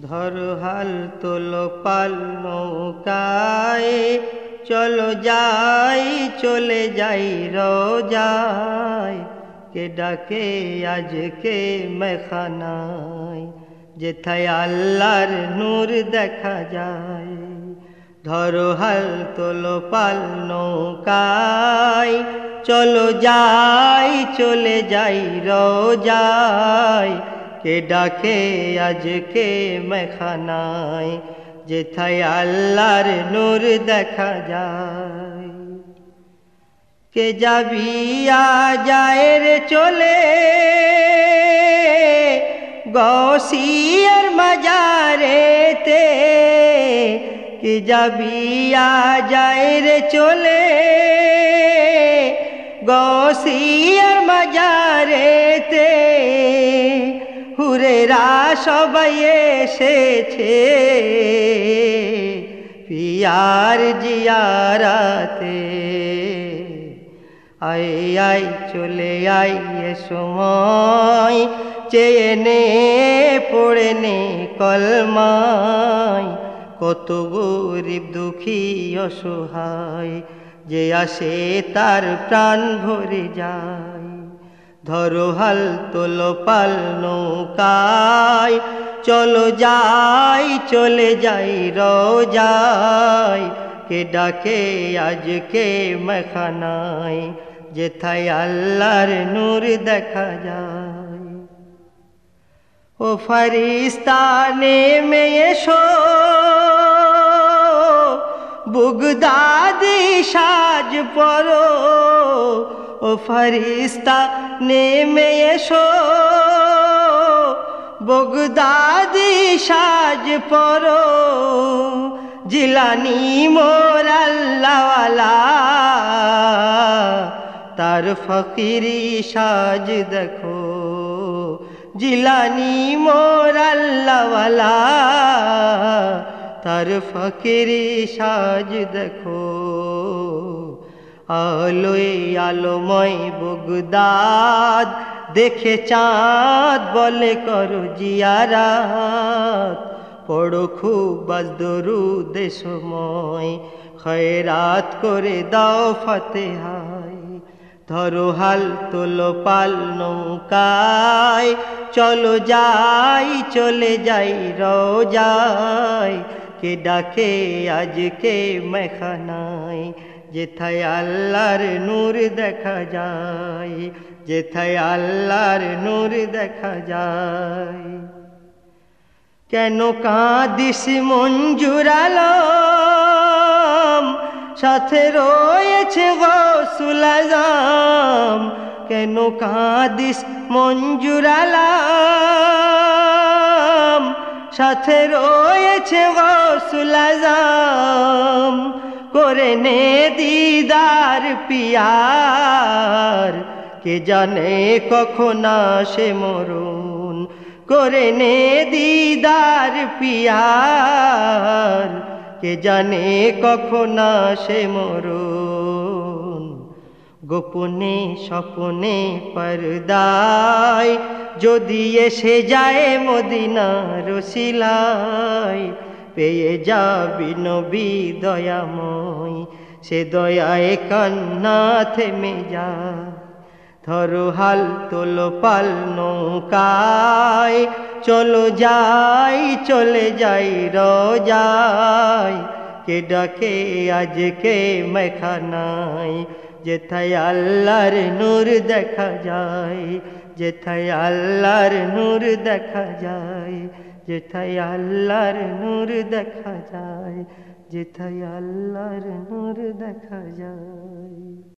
ধর হাল তোল পাল নৌকায়, চলো যাই, চলে যাই রোজায়। কে ডাকে আজকে মেখানায়? যেথায় আল্লাহর নূর দেখা যায়। ধরো হাল তোলো পাল নৌকায়, চলো যাই, চলে যাই রোজায়। কে ডাকে আজকে মেখানায় যেথায় আল্লাহর নূর দেখা যায় কে যাবিয়া যায় রে চলে গসিয়ার মাজারেতে কে যাবিয়া যায় রে চলে গসিয়ার মাজারেতে হুরেরা সবাই এসেছে। পিয়ার জিয়ারাতে। আই আই চলে আই এ সময় চেয়ে নে, পড়ে নে কলমায় কত গরিব দুঃখী অসহায়, যে আসে তার প্রাণ ভরে যায়। ধরো হাল তোলো পাল নৌকায়। চলো যাই, চলে যাই, রোজায়। কে ডাকে আজকে মেখানায়? যেথায় আল্লাহর নূর দেখা যায়। ও ফরিস্তানে মেয়েশো বুগদাদি সাজ পরো। ও ফরিস্তা, নেমে এসো। বগদাদি, সাজ পরো। জিলানি মোর আল্লাহওয়ালা, তার ফকিরি সাজ দেখো। জিলানি মোর আল্লাহওয়ালা, তার ফকিরি সাজ দেখো। আলোয় আলোময় বগদাদ, দেখে চাঁদ বলে, করো জিয়ারাত, পড়ো খুব বাজদরু দেশময় খয়রাত করে দাও ফতেহায়, ধরো হাল তোলো পাল নৌকায়, চলো যাই, চলে যাই রোজায়, কে ডাকে আজকে মেখানায় যেথায় আল্লাহর নূর দেখা যায়, যেথায় আল্লাহর নূর দেখা যায়। কেন কাঁদিস মঞ্জুরালাম সাথে রয়েছে গসুল আজম। কেন কাঁদিস মঞ্জুরালাম সাথে রয়েছে গসুল আজম। করে নে দিদার পিয়ার, কে জানে কখন আসে মরুন করে নে দিদার পিয়ার, কে জানে কখন আসে মরুন গোপনে স্বপনে পর্দায়, যদি এসে যায় মদিনা রসিলায় পেয়ে যাবি নবী দয়াময়। সে দয়ায় কান্না থেমে যা। ধরো হাল তোলো পাল নৌকায়। চলো যাই, চলে যাই রোজায়। কে ডাকে আজকে মেখানায় যেথায় আল্লাহর নূর দেখা যায়, যেথায় আল্লাহর নূর দেখা যায়। যেথায় আল্লাহর নূর দেখা যায় যেথায় আল্লাহর নূর দেখা যায়।